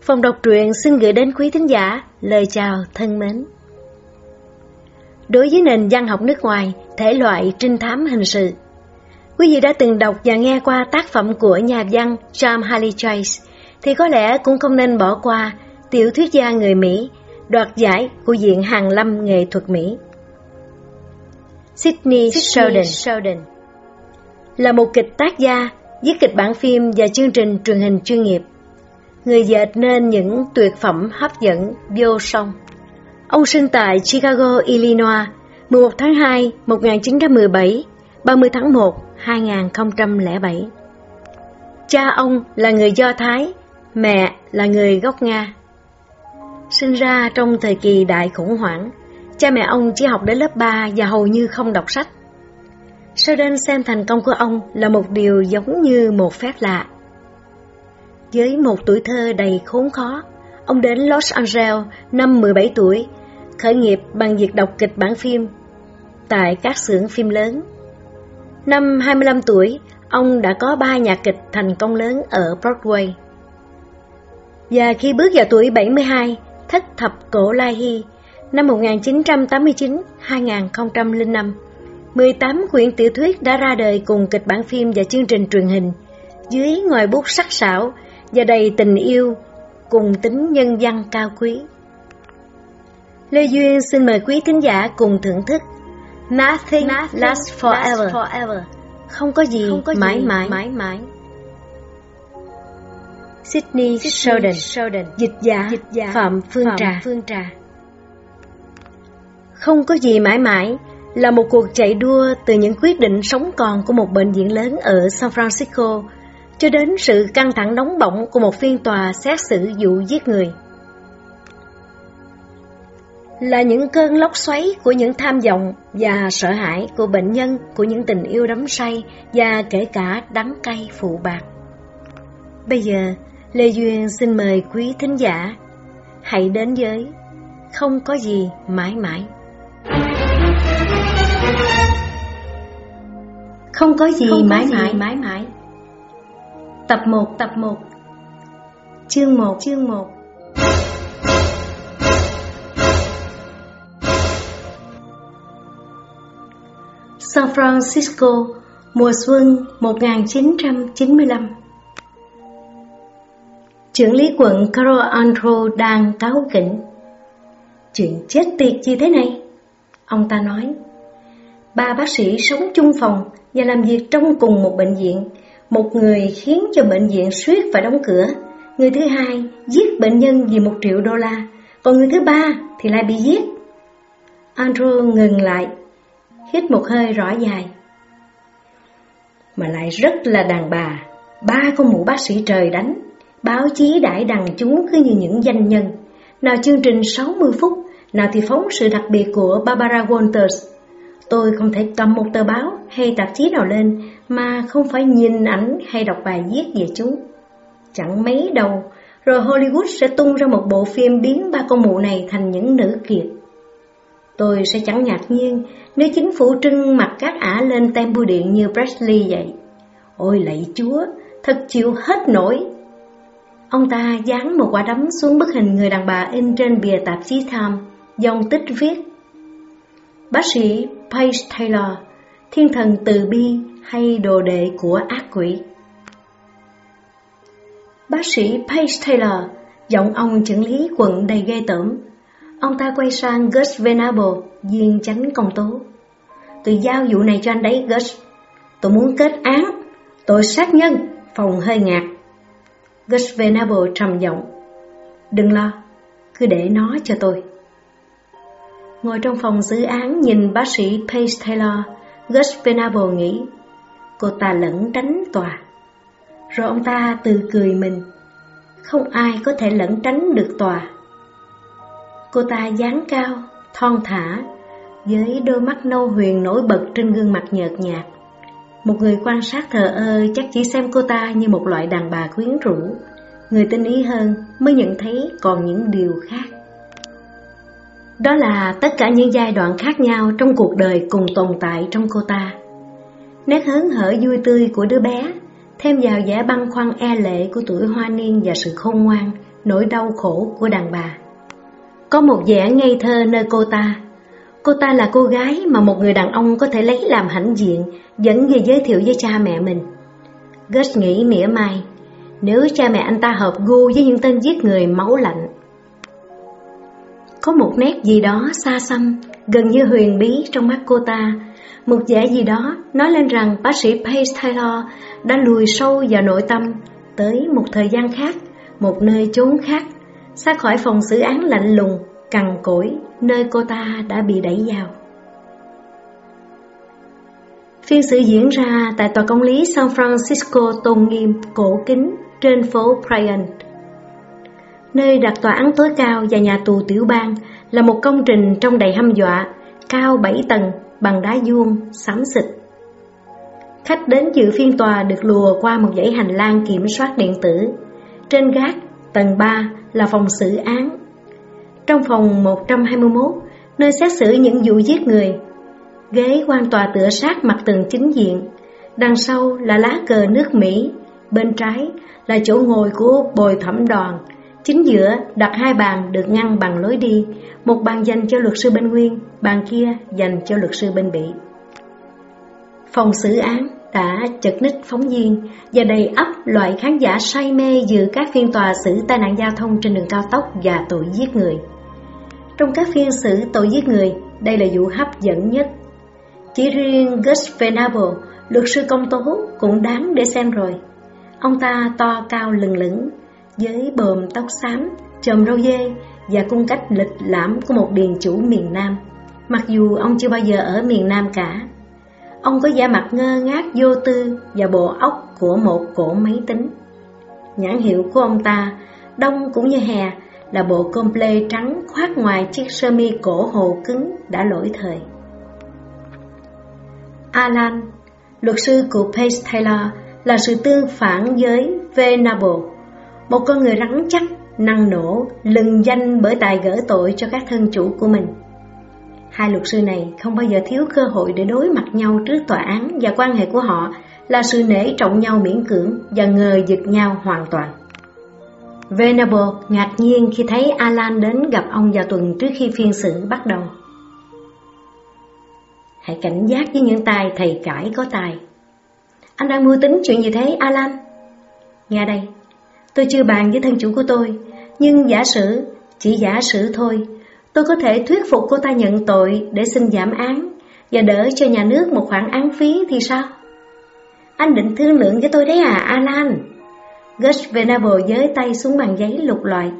Phòng đọc truyện xin gửi đến quý thính giả lời chào thân mến. Đối với nền văn học nước ngoài, thể loại trinh thám hình sự, quý vị đã từng đọc và nghe qua tác phẩm của nhà văn John Harley Chase, thì có lẽ cũng không nên bỏ qua tiểu thuyết gia người Mỹ đoạt giải của Viện Hàng Lâm Nghệ thuật Mỹ. Sydney, Sydney Sheldon. Sheldon là một kịch tác gia, viết kịch bản phim và chương trình truyền hình chuyên nghiệp. Người dệt nên những tuyệt phẩm hấp dẫn vô song. Ông sinh tại Chicago, Illinois, 11 tháng 2, 1917, 30 tháng 1, 2007. Cha ông là người Do Thái, mẹ là người gốc Nga. Sinh ra trong thời kỳ đại khủng hoảng, cha mẹ ông chỉ học đến lớp 3 và hầu như không đọc sách. Sheldon xem thành công của ông là một điều giống như một phép lạ. Với một tuổi thơ đầy khốn khó, ông đến Los Angeles năm 17 tuổi, khởi nghiệp bằng việc đọc kịch bản phim tại các xưởng phim lớn. Năm 25 tuổi, ông đã có ba nhạc kịch thành công lớn ở Broadway. Và khi bước vào tuổi 72, thất thập cổ Lai Hy, năm 1989-2005, 18 quyển tiểu thuyết đã ra đời cùng kịch bản phim và chương trình truyền hình, dưới ngòi bút sắc sảo và đầy tình yêu cùng tính nhân văn cao quý. Lê Duyên xin mời quý thính giả cùng thưởng thức Nothing, Nothing lasts forever. lasts forever. Không có gì, Không có mãi, gì mãi mãi mãi. Sydney, Sydney Sheldon, Sheldon. Dịch giả, Dịch giả Phạm Phương Phạm Trà. Phương Trà. Không có gì mãi mãi là một cuộc chạy đua từ những quyết định sống còn của một bệnh viện lớn ở San Francisco cho đến sự căng thẳng nóng bỏng của một phiên tòa xét xử vụ giết người. Là những cơn lốc xoáy của những tham vọng và sợ hãi của bệnh nhân của những tình yêu đắm say và kể cả đắng cay phụ bạc. Bây giờ, Lê Duyên xin mời quý thính giả hãy đến với Không có gì mãi mãi. Không có gì Không mãi, có mãi, gì mãi. mãi Tập 1 Tập 1 Chương 1 Chương 1 San Francisco, mùa xuân 1995 Trưởng lý quận Carol Andro đang cáo kỉnh. Chuyện chết tiệt gì thế này? Ông ta nói Ba bác sĩ sống chung phòng và làm việc trong cùng một bệnh viện. Một người khiến cho bệnh viện suýt phải đóng cửa. Người thứ hai giết bệnh nhân vì một triệu đô la. Còn người thứ ba thì lại bị giết. Andrew ngừng lại, hít một hơi rõ dài. Mà lại rất là đàn bà, ba con mụ bác sĩ trời đánh. Báo chí đại đằng chúng cứ như những danh nhân. Nào chương trình 60 phút, nào thì phóng sự đặc biệt của Barbara Walters Tôi không thể cầm một tờ báo hay tạp chí nào lên mà không phải nhìn ảnh hay đọc bài viết về chúng. Chẳng mấy đâu, rồi Hollywood sẽ tung ra một bộ phim biến ba con mụ này thành những nữ kiệt. Tôi sẽ chẳng ngạc nhiên nếu chính phủ trưng mặt các ả lên tem bưu điện như Presley vậy. Ôi lạy chúa, thật chịu hết nổi. Ông ta dán một quả đấm xuống bức hình người đàn bà in trên bìa tạp chí Time, dòng tích viết Bác sĩ Paige Taylor, thiên thần từ bi hay đồ đệ của ác quỷ. Bác sĩ Paige Taylor, giọng ông trưởng lý quận đầy ghê tởm. Ông ta quay sang Gus Venable, viên chánh công tố. Tôi giao vụ này cho anh đấy, Gus. Tôi muốn kết án, tội sát nhân, phòng hơi ngạc. Gus Venable trầm giọng. Đừng lo, cứ để nó cho tôi. Ngồi trong phòng dự án nhìn bác sĩ Paige Taylor, Gus Venable nghĩ, cô ta lẫn tránh tòa. Rồi ông ta tự cười mình, không ai có thể lẫn tránh được tòa. Cô ta dáng cao, thon thả, với đôi mắt nâu huyền nổi bật trên gương mặt nhợt nhạt. Một người quan sát thờ ơ chắc chỉ xem cô ta như một loại đàn bà quyến rũ. Người tinh ý hơn mới nhận thấy còn những điều khác. Đó là tất cả những giai đoạn khác nhau trong cuộc đời cùng tồn tại trong cô ta. Nét hớn hở vui tươi của đứa bé, thêm vào vẻ băn khoăn e lệ của tuổi hoa niên và sự khôn ngoan, nỗi đau khổ của đàn bà. Có một vẻ ngây thơ nơi cô ta. Cô ta là cô gái mà một người đàn ông có thể lấy làm hãnh diện, dẫn về giới thiệu với cha mẹ mình. Gus nghĩ mỉa mai, nếu cha mẹ anh ta hợp gu với những tên giết người máu lạnh. Có một nét gì đó xa xăm, gần như huyền bí trong mắt cô ta, một vẻ gì đó nói lên rằng bác sĩ Pace Taylor đã lùi sâu vào nội tâm tới một thời gian khác, một nơi chốn khác, xa khỏi phòng xử án lạnh lùng, cằn cỗi nơi cô ta đã bị đẩy vào. Phiên xử diễn ra tại tòa công lý San Francisco tôn nghiêm, cổ kính trên phố Bryant. Nơi đặt tòa án tối cao và nhà tù tiểu bang là một công trình trong đầy hăm dọa, cao 7 tầng bằng đá vuông, xám xịt. Khách đến dự phiên tòa được lùa qua một dãy hành lang kiểm soát điện tử. Trên gác, tầng 3 là phòng xử án. Trong phòng 121, nơi xét xử những vụ giết người, ghế quan tòa tựa sát mặt tường chính diện. Đằng sau là lá cờ nước Mỹ, bên trái là chỗ ngồi của bồi thẩm đoàn. Chính giữa đặt hai bàn được ngăn bằng lối đi, một bàn dành cho luật sư bên Nguyên, bàn kia dành cho luật sư bên bị Phòng xử án đã chật ních phóng viên và đầy ắp loại khán giả say mê dự các phiên tòa xử tai nạn giao thông trên đường cao tốc và tội giết người. Trong các phiên xử tội giết người, đây là vụ hấp dẫn nhất. Chỉ riêng Gus Venable, luật sư công tố cũng đáng để xem rồi. Ông ta to cao lừng lững, với bờm tóc xám, chòm râu dê và cung cách lịch lãm của một điền chủ miền Nam, mặc dù ông chưa bao giờ ở miền Nam cả. Ông có vẻ mặt ngơ ngác vô tư và bộ óc của một cổ máy tính. Nhãn hiệu của ông ta, đông cũng như hè, là bộ comple trắng khoác ngoài chiếc sơ mi cổ hồ cứng đã lỗi thời. Alan, luật sư của Pace Taylor, là sự tương phản với Venable, một con người rắn chắc năng nổ, lừng danh bởi tài gỡ tội cho các thân chủ của mình. Hai luật sư này không bao giờ thiếu cơ hội để đối mặt nhau trước tòa án và quan hệ của họ là sự nể trọng nhau miễn cưỡng và ngờ vực nhau hoàn toàn. Venable ngạc nhiên khi thấy Alan đến gặp ông vào tuần trước khi phiên xử bắt đầu. Hãy cảnh giác với những tài thầy cãi có tài. Anh đang mưu tính chuyện gì thế Alan? Nghe đây, tôi chưa bàn với thân chủ của tôi, nhưng giả sử, chỉ giả sử thôi, tôi có thể thuyết phục cô ta nhận tội để xin giảm án và đỡ cho nhà nước một khoản án phí thì sao? Anh định thương lượng với tôi đấy à, Alan? Gus Venable giới tay xuống bàn giấy lục loại.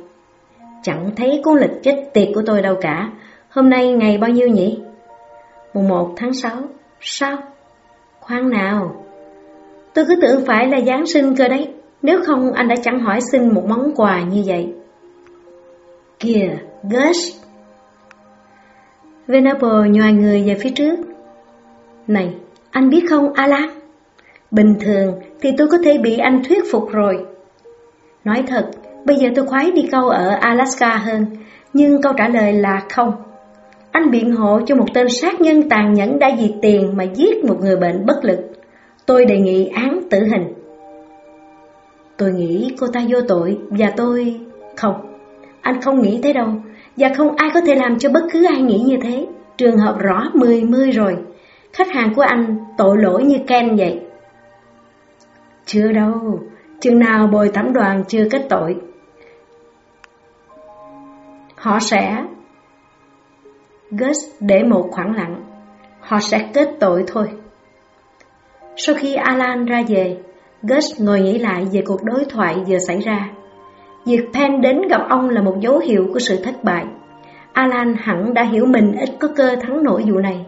Chẳng thấy cuốn lịch chết tiệt của tôi đâu cả. Hôm nay ngày bao nhiêu nhỉ? Mùng 1 tháng 6. Sao? Khoan nào. Tôi cứ tưởng phải là Giáng sinh cơ đấy. Nếu không anh đã chẳng hỏi xin một món quà như vậy. Kìa, Gus! Venable nhòi người về phía trước. Này, anh biết không Alan? Bình thường thì tôi có thể bị anh thuyết phục rồi. Nói thật, bây giờ tôi khoái đi câu ở Alaska hơn, nhưng câu trả lời là không. Anh biện hộ cho một tên sát nhân tàn nhẫn đã vì tiền mà giết một người bệnh bất lực. Tôi đề nghị án tử hình. Tôi nghĩ cô ta vô tội và tôi... Không, anh không nghĩ thế đâu, và không ai có thể làm cho bất cứ ai nghĩ như thế. Trường hợp rõ mười mươi rồi, khách hàng của anh tội lỗi như Ken vậy. Chưa đâu, chừng nào bồi thẩm đoàn chưa kết tội. Họ sẽ... Gus để một khoảng lặng, họ sẽ kết tội thôi. Sau khi Alan ra về, Gus ngồi nghĩ lại về cuộc đối thoại vừa xảy ra. Việc Penn đến gặp ông là một dấu hiệu của sự thất bại. Alan hẳn đã hiểu mình ít có cơ thắng nổi vụ này.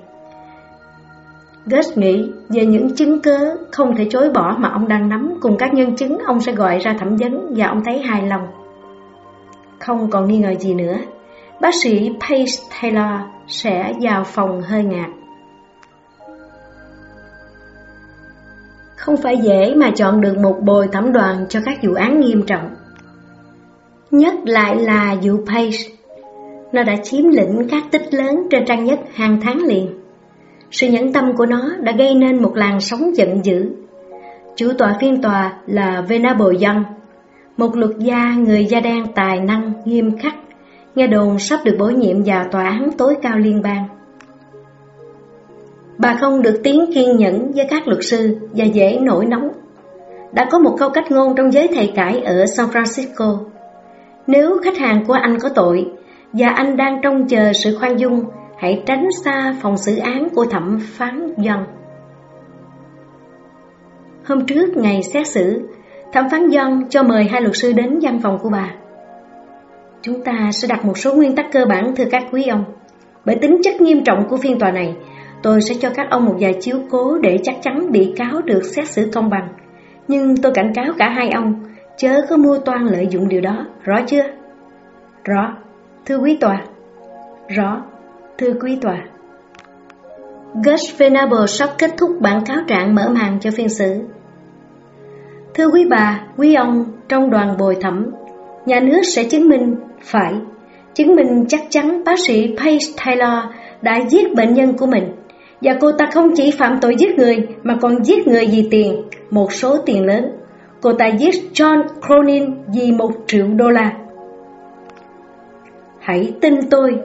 Gus nghĩ về những chứng cớ không thể chối bỏ mà ông đang nắm cùng các nhân chứng ông sẽ gọi ra thẩm vấn và ông thấy hài lòng. Không còn nghi ngờ gì nữa, bác sĩ Pace Taylor sẽ vào phòng hơi ngạc. Không phải dễ mà chọn được một bồi thẩm đoàn cho các vụ án nghiêm trọng. Nhất lại là vụ Page, Nó đã chiếm lĩnh các tích lớn trên trang nhất hàng tháng liền. Sự nhẫn tâm của nó đã gây nên một làn sóng giận dữ. Chủ tọa phiên tòa là Venable Young, một luật gia người da đen tài năng, nghiêm khắc, nghe đồn sắp được bổ nhiệm vào tòa án tối cao liên bang. Bà không được tiếng kiên nhẫn với các luật sư và dễ nổi nóng. Đã có một câu cách ngôn trong giới thầy cải ở San Francisco. Nếu khách hàng của anh có tội và anh đang trông chờ sự khoan dung, hãy tránh xa phòng xử án của thẩm phán dân. Hôm trước ngày xét xử, thẩm phán dân cho mời hai luật sư đến văn phòng của bà. Chúng ta sẽ đặt một số nguyên tắc cơ bản thưa các quý ông. Bởi tính chất nghiêm trọng của phiên tòa này, tôi sẽ cho các ông một vài chiếu cố để chắc chắn bị cáo được xét xử công bằng. Nhưng tôi cảnh cáo cả hai ông, chớ có mua toan lợi dụng điều đó, rõ chưa? Rõ, thưa quý tòa. Rõ, thưa quý tòa. Gus Venable sắp kết thúc bản cáo trạng mở màn cho phiên xử. Thưa quý bà, quý ông, trong đoàn bồi thẩm, nhà nước sẽ chứng minh, phải, chứng minh chắc chắn bác sĩ Paige Taylor đã giết bệnh nhân của mình. Và cô ta không chỉ phạm tội giết người mà còn giết người vì tiền, một số tiền lớn. Cô ta giết John Cronin vì một triệu đô la. Hãy tin tôi,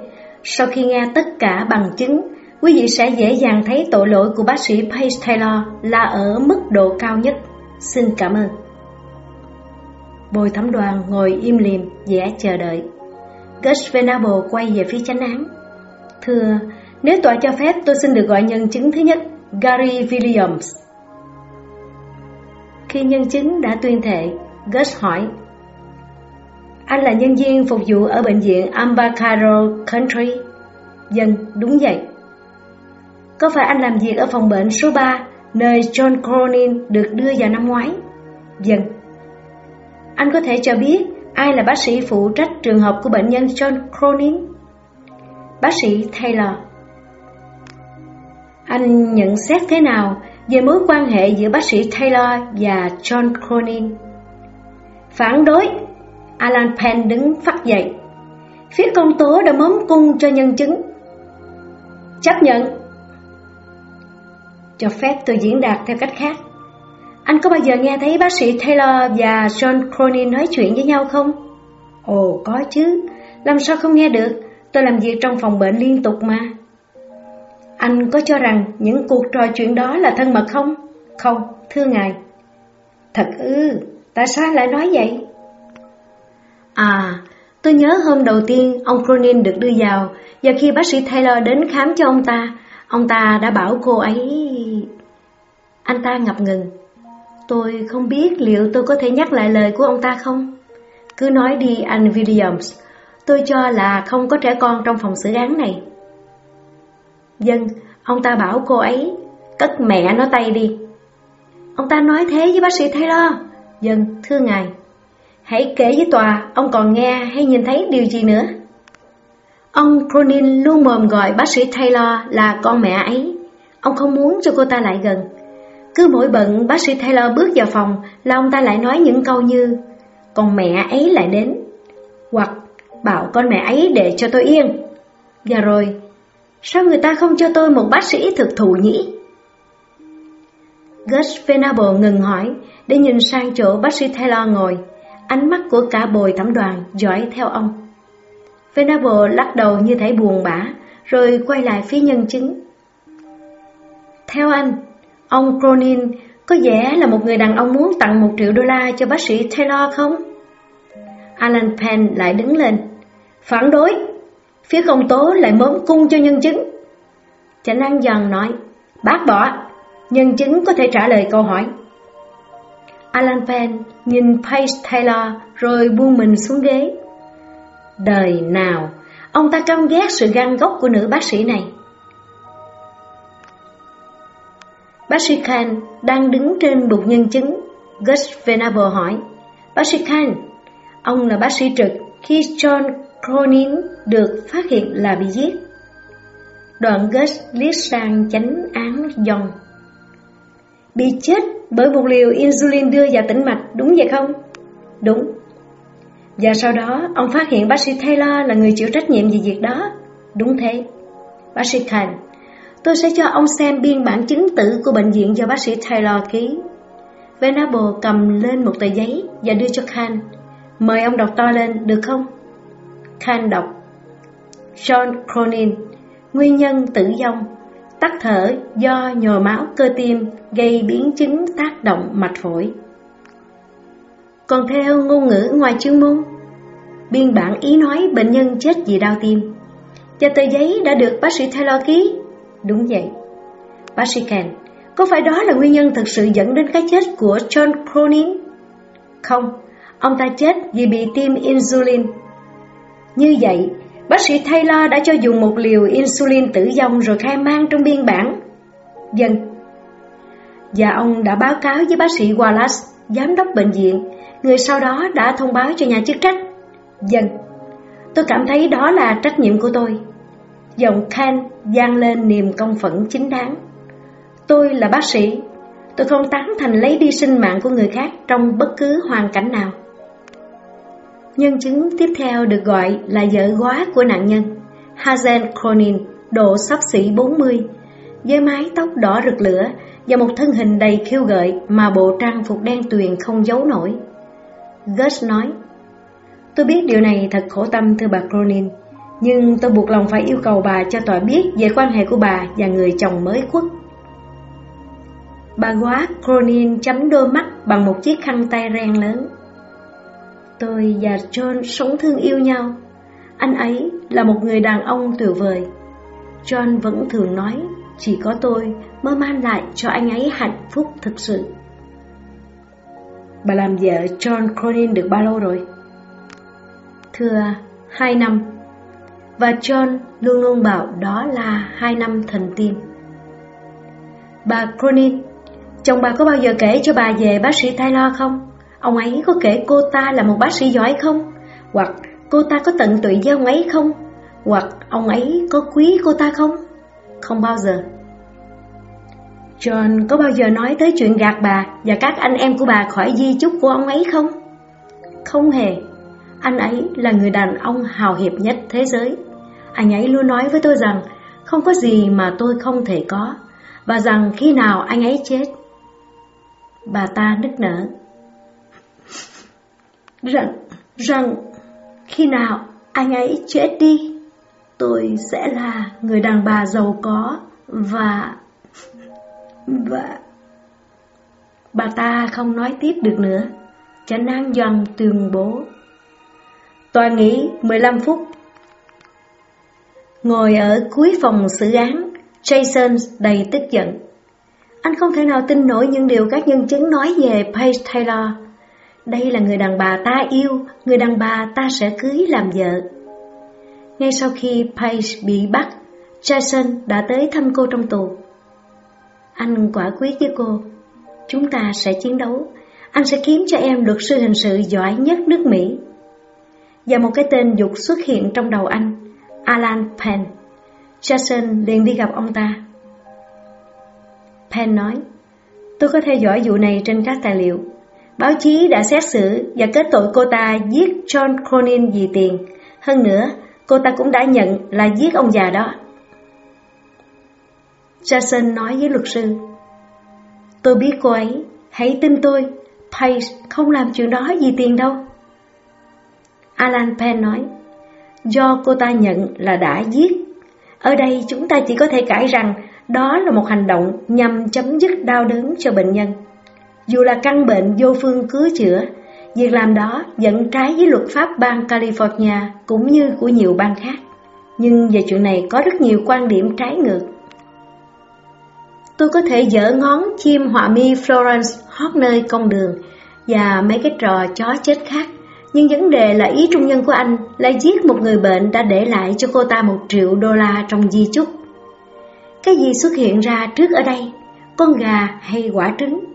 sau khi nghe tất cả bằng chứng, quý vị sẽ dễ dàng thấy tội lỗi của bác sĩ Pace Taylor là ở mức độ cao nhất. Xin cảm ơn. Bồi thẩm đoàn ngồi im lìm, vẻ chờ đợi. Gus Venable quay về phía chánh án. Thưa, nếu tòa cho phép tôi xin được gọi nhân chứng thứ nhất, Gary Williams. Khi nhân chứng đã tuyên thệ, Gus hỏi Anh là nhân viên phục vụ ở bệnh viện Ambacaro Country? Dân, đúng vậy. Có phải anh làm việc ở phòng bệnh số 3 nơi John Cronin được đưa vào năm ngoái? Dân. Anh có thể cho biết ai là bác sĩ phụ trách trường hợp của bệnh nhân John Cronin? Bác sĩ Taylor. Anh nhận xét thế nào về mối quan hệ giữa bác sĩ Taylor và John Cronin? Phản đối. Alan Penn đứng phát dậy. Phía công tố đã móm cung cho nhân chứng. Chấp nhận. Cho phép tôi diễn đạt theo cách khác. Anh có bao giờ nghe thấy bác sĩ Taylor và John Cronin nói chuyện với nhau không? Ồ, có chứ. Làm sao không nghe được? Tôi làm việc trong phòng bệnh liên tục mà. Anh có cho rằng những cuộc trò chuyện đó là thân mật không? Không, thưa ngài. Thật ư, tại sao lại nói vậy? À, tôi nhớ hôm đầu tiên ông Cronin được đưa vào và khi bác sĩ Taylor đến khám cho ông ta, ông ta đã bảo cô ấy... Anh ta ngập ngừng. Tôi không biết liệu tôi có thể nhắc lại lời của ông ta không? Cứ nói đi anh Williams, tôi cho là không có trẻ con trong phòng xử án này. Dân, ông ta bảo cô ấy, cất mẹ nó tay đi. Ông ta nói thế với bác sĩ Taylor. Dân, thưa ngài, hãy kể với tòa, ông còn nghe hay nhìn thấy điều gì nữa? Ông Cronin luôn mồm gọi bác sĩ Taylor là con mẹ ấy. Ông không muốn cho cô ta lại gần. Cứ mỗi bận bác sĩ Taylor bước vào phòng là ông ta lại nói những câu như Con mẹ ấy lại đến Hoặc bảo con mẹ ấy để cho tôi yên Và rồi Sao người ta không cho tôi một bác sĩ thực thụ nhỉ? Gus Venable ngừng hỏi để nhìn sang chỗ bác sĩ Taylor ngồi. Ánh mắt của cả bồi thẩm đoàn dõi theo ông. Venable lắc đầu như thấy buồn bã, rồi quay lại phía nhân chứng. Theo anh, ông Cronin có vẻ là một người đàn ông muốn tặng một triệu đô la cho bác sĩ Taylor không? Alan Penn lại đứng lên. Phản đối, Phía công tố lại mớm cung cho nhân chứng. Chánh án dần nói, bác bỏ, nhân chứng có thể trả lời câu hỏi. Alan Penn nhìn Paige Taylor rồi buông mình xuống ghế. Đời nào, ông ta căm ghét sự gan gốc của nữ bác sĩ này. Bác sĩ Khan đang đứng trên bục nhân chứng. Gus Venable hỏi, Bác sĩ Khan, ông là bác sĩ trực khi John Cronin được phát hiện là bị giết. Đoạn Gus liếc sang chánh án dòng. Bị chết bởi một liều insulin đưa vào tĩnh mạch, đúng vậy không? Đúng. Và sau đó, ông phát hiện bác sĩ Taylor là người chịu trách nhiệm về việc đó. Đúng thế. Bác sĩ Khan, tôi sẽ cho ông xem biên bản chứng tử của bệnh viện do bác sĩ Taylor ký. Venable cầm lên một tờ giấy và đưa cho Khan. Mời ông đọc to lên, được không? Khan đọc. John Cronin, nguyên nhân tử vong, tắc thở do nhồi máu cơ tim gây biến chứng tác động mạch phổi. Còn theo ngôn ngữ ngoài chuyên môn, biên bản ý nói bệnh nhân chết vì đau tim. Và tờ giấy đã được bác sĩ Taylor ký. Đúng vậy. Bác sĩ Ken, có phải đó là nguyên nhân thực sự dẫn đến cái chết của John Cronin? Không, ông ta chết vì bị tiêm insulin. Như vậy, bác sĩ Taylor đã cho dùng một liều insulin tử vong rồi khai mang trong biên bản. Dân. Và ông đã báo cáo với bác sĩ Wallace, giám đốc bệnh viện, người sau đó đã thông báo cho nhà chức trách. Dân. Tôi cảm thấy đó là trách nhiệm của tôi. Giọng Ken gian lên niềm công phẫn chính đáng. Tôi là bác sĩ, tôi không tán thành lấy đi sinh mạng của người khác trong bất cứ hoàn cảnh nào. Nhân chứng tiếp theo được gọi là vợ góa của nạn nhân, Hazen Cronin, độ sắp xỉ 40, với mái tóc đỏ rực lửa và một thân hình đầy khiêu gợi mà bộ trang phục đen tuyền không giấu nổi. Gus nói, Tôi biết điều này thật khổ tâm thưa bà Cronin, nhưng tôi buộc lòng phải yêu cầu bà cho tòa biết về quan hệ của bà và người chồng mới quốc. Bà quá Cronin chấm đôi mắt bằng một chiếc khăn tay ren lớn. Tôi và John sống thương yêu nhau. Anh ấy là một người đàn ông tuyệt vời. John vẫn thường nói, chỉ có tôi mới mang lại cho anh ấy hạnh phúc thực sự. Bà làm vợ John Cronin được bao lâu rồi? Thưa, hai năm. Và John luôn luôn bảo đó là hai năm thần tiên. Bà Cronin Chồng bà có bao giờ kể cho bà về bác sĩ Taylor không? Ông ấy có kể cô ta là một bác sĩ giỏi không? Hoặc cô ta có tận tụy với ông ấy không? Hoặc ông ấy có quý cô ta không? Không bao giờ. John, có bao giờ nói tới chuyện gạt bà và các anh em của bà khỏi di chúc của ông ấy không? Không hề. Anh ấy là người đàn ông hào hiệp nhất thế giới. Anh ấy luôn nói với tôi rằng không có gì mà tôi không thể có và rằng khi nào anh ấy chết, Bà ta nức nở. Rằng, rằng khi nào anh ấy chết đi, tôi sẽ là người đàn bà giàu có và... và... Bà ta không nói tiếp được nữa, chánh án dần tuyên bố. Toàn nghỉ 15 phút. Ngồi ở cuối phòng xử án, Jason đầy tức giận. Anh không thể nào tin nổi những điều các nhân chứng nói về Paige Taylor. Đây là người đàn bà ta yêu, người đàn bà ta sẽ cưới làm vợ. Ngay sau khi Paige bị bắt, Jason đã tới thăm cô trong tù. Anh quả quyết với cô, chúng ta sẽ chiến đấu, anh sẽ kiếm cho em luật sư hình sự giỏi nhất nước Mỹ. Và một cái tên dục xuất hiện trong đầu anh, Alan Penn. Jason liền đi gặp ông ta. Penn nói, tôi có theo dõi vụ này trên các tài liệu. Báo chí đã xét xử và kết tội cô ta giết John Cronin vì tiền. Hơn nữa, cô ta cũng đã nhận là giết ông già đó. Jason nói với luật sư, Tôi biết cô ấy, hãy tin tôi, Paige không làm chuyện đó vì tiền đâu. Alan Penn nói, do cô ta nhận là đã giết. Ở đây chúng ta chỉ có thể cãi rằng đó là một hành động nhằm chấm dứt đau đớn cho bệnh nhân. Dù là căn bệnh vô phương cứu chữa, việc làm đó dẫn trái với luật pháp bang California cũng như của nhiều bang khác. Nhưng về chuyện này có rất nhiều quan điểm trái ngược. Tôi có thể dở ngón chim họa mi Florence hót nơi công đường và mấy cái trò chó chết khác. Nhưng vấn đề là ý trung nhân của anh là giết một người bệnh đã để lại cho cô ta một triệu đô la trong di chúc. Cái gì xuất hiện ra trước ở đây? Con gà hay quả trứng?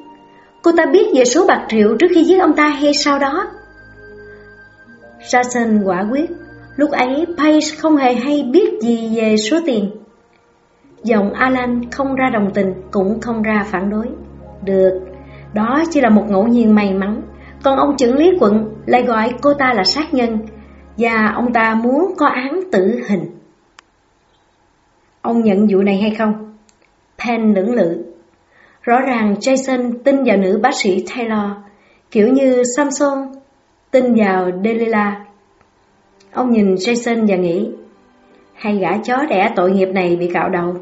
Cô ta biết về số bạc triệu trước khi giết ông ta hay sau đó? Jason quả quyết, lúc ấy Paige không hề hay biết gì về số tiền. Giọng Alan không ra đồng tình, cũng không ra phản đối. Được, đó chỉ là một ngẫu nhiên may mắn. Còn ông trưởng lý quận lại gọi cô ta là sát nhân, và ông ta muốn có án tử hình. Ông nhận vụ này hay không? Penn lưỡng lự. Rõ ràng Jason tin vào nữ bác sĩ Taylor, kiểu như Samson tin vào Delilah. Ông nhìn Jason và nghĩ, hay gã chó đẻ tội nghiệp này bị cạo đầu.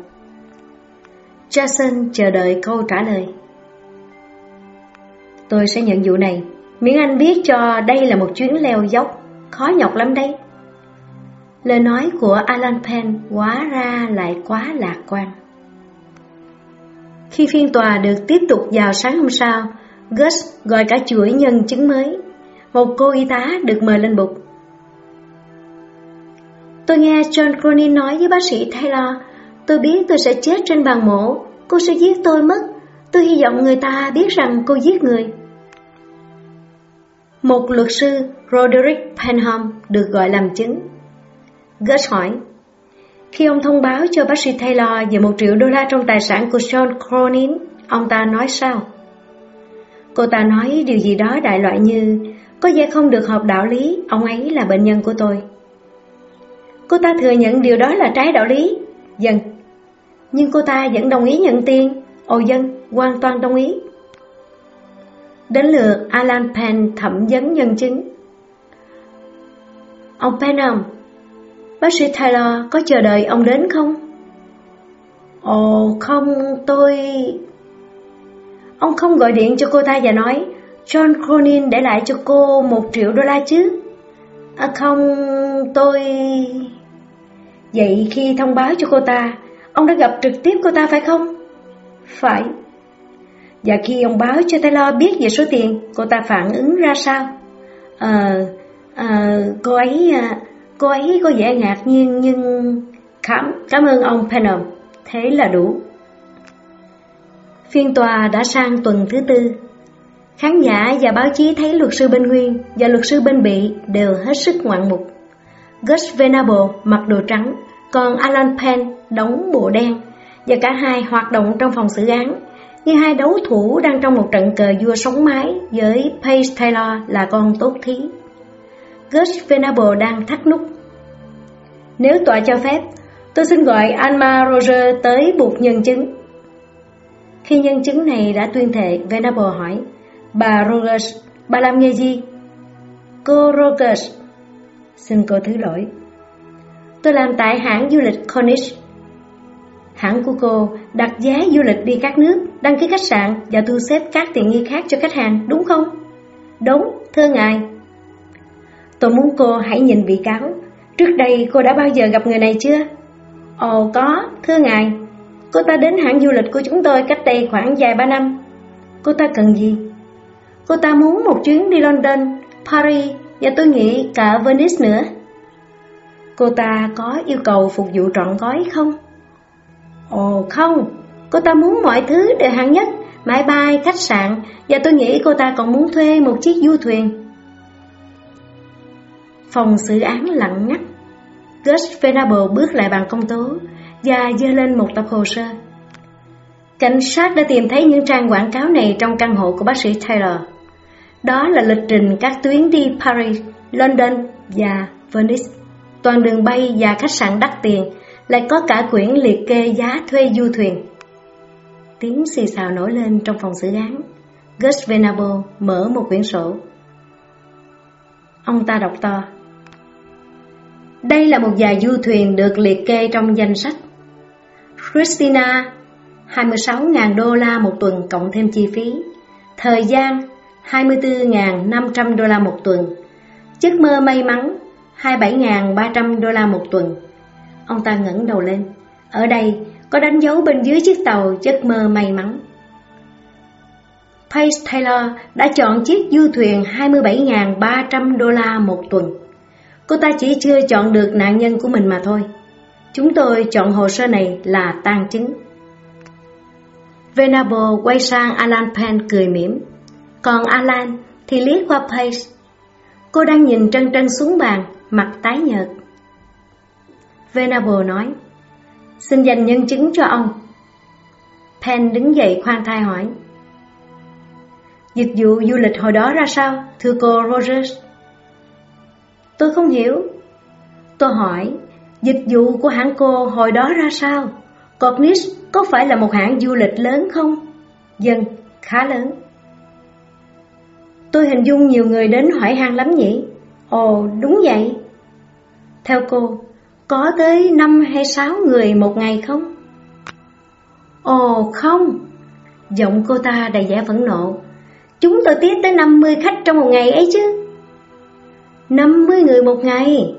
Jason chờ đợi câu trả lời. Tôi sẽ nhận vụ này, miễn anh biết cho đây là một chuyến leo dốc, khó nhọc lắm đấy. Lời nói của Alan Penn quá ra lại quá lạc quan. Khi phiên tòa được tiếp tục vào sáng hôm sau, Gus gọi cả chuỗi nhân chứng mới. Một cô y tá được mời lên bục. Tôi nghe John Cronin nói với bác sĩ Taylor, tôi biết tôi sẽ chết trên bàn mổ, cô sẽ giết tôi mất. Tôi hy vọng người ta biết rằng cô giết người. Một luật sư, Roderick Penham, được gọi làm chứng. Gus hỏi, khi ông thông báo cho bác sĩ Taylor về một triệu đô la trong tài sản của John Cronin, ông ta nói sao? Cô ta nói điều gì đó đại loại như Có vẻ không được hợp đạo lý, ông ấy là bệnh nhân của tôi. Cô ta thừa nhận điều đó là trái đạo lý. Dân. Nhưng cô ta vẫn đồng ý nhận tiền. Ồ dân, hoàn toàn đồng ý. Đến lượt Alan Penn thẩm vấn nhân chứng. Ông Penham, à, bác sĩ Taylor có chờ đợi ông đến không? Ồ không, tôi... Ông không gọi điện cho cô ta và nói John Cronin để lại cho cô một triệu đô la chứ? À không, tôi... Vậy khi thông báo cho cô ta, ông đã gặp trực tiếp cô ta phải không? Phải. Và khi ông báo cho Taylor biết về số tiền, cô ta phản ứng ra sao? Ờ, à, cô ấy, à, cô ấy có vẻ ngạc nhiên nhưng... Cảm, cảm ơn ông Penham, thế là đủ. Phiên tòa đã sang tuần thứ tư. Khán giả và báo chí thấy luật sư bên Nguyên và luật sư bên Bị đều hết sức ngoạn mục. Gus Venable mặc đồ trắng, còn Alan Penn đóng bộ đen và cả hai hoạt động trong phòng xử án như hai đấu thủ đang trong một trận cờ vua sống mái với Paige Taylor là con tốt thí. Gus Venable đang thắt nút. Nếu tòa cho phép, tôi xin gọi Alma Roger tới buộc nhân chứng. Khi nhân chứng này đã tuyên thệ, Venable hỏi, Bà Rogers, bà làm nghề gì? Cô Rogers, xin cô thứ lỗi. Tôi làm tại hãng du lịch Cornish. Hãng của cô đặt giá du lịch đi các nước, đăng ký khách sạn và thu xếp các tiện nghi khác cho khách hàng, đúng không? Đúng, thưa ngài. Tôi muốn cô hãy nhìn bị cáo. Trước đây cô đã bao giờ gặp người này chưa? Ồ có, thưa ngài. Cô ta đến hãng du lịch của chúng tôi cách đây khoảng vài ba năm. Cô ta cần gì? Cô ta muốn một chuyến đi London, Paris và tôi nghĩ cả Venice nữa. Cô ta có yêu cầu phục vụ trọn gói không? Ồ không, cô ta muốn mọi thứ đều hạng nhất, máy bay, khách sạn và tôi nghĩ cô ta còn muốn thuê một chiếc du thuyền. Phòng xử án lặng ngắt. Gus Venable bước lại bàn công tố và dơ lên một tập hồ sơ. Cảnh sát đã tìm thấy những trang quảng cáo này trong căn hộ của bác sĩ Taylor. Đó là lịch trình các tuyến đi Paris, London và Venice. Toàn đường bay và khách sạn đắt tiền, lại có cả quyển liệt kê giá thuê du thuyền. Tiếng xì xào nổi lên trong phòng xử án. Gus Venable mở một quyển sổ. Ông ta đọc to. Đây là một vài du thuyền được liệt kê trong danh sách. Christina, 26.000 đô la một tuần cộng thêm chi phí. Thời gian, 24.500 đô la một tuần. Giấc mơ may mắn, 27.300 đô la một tuần. Ông ta ngẩng đầu lên. Ở đây có đánh dấu bên dưới chiếc tàu giấc mơ may mắn. Pace Taylor đã chọn chiếc du thuyền 27.300 đô la một tuần. Cô ta chỉ chưa chọn được nạn nhân của mình mà thôi. Chúng tôi chọn hồ sơ này là tang chứng. Venable quay sang Alan Penn cười mỉm. Còn Alan thì liếc qua Pace. Cô đang nhìn trân trân xuống bàn, mặt tái nhợt. Venable nói, xin dành nhân chứng cho ông. Penn đứng dậy khoan thai hỏi, Dịch vụ du lịch hồi đó ra sao, thưa cô Rogers? Tôi không hiểu. Tôi hỏi, dịch vụ của hãng cô hồi đó ra sao? Cornish có phải là một hãng du lịch lớn không? Dân, khá lớn. Tôi hình dung nhiều người đến hỏi han lắm nhỉ? Ồ, đúng vậy. Theo cô, có tới 5 hay 6 người một ngày không? Ồ, không. Giọng cô ta đầy vẻ phẫn nộ. Chúng tôi tiếp tới 50 khách trong một ngày ấy chứ. 50 người một ngày.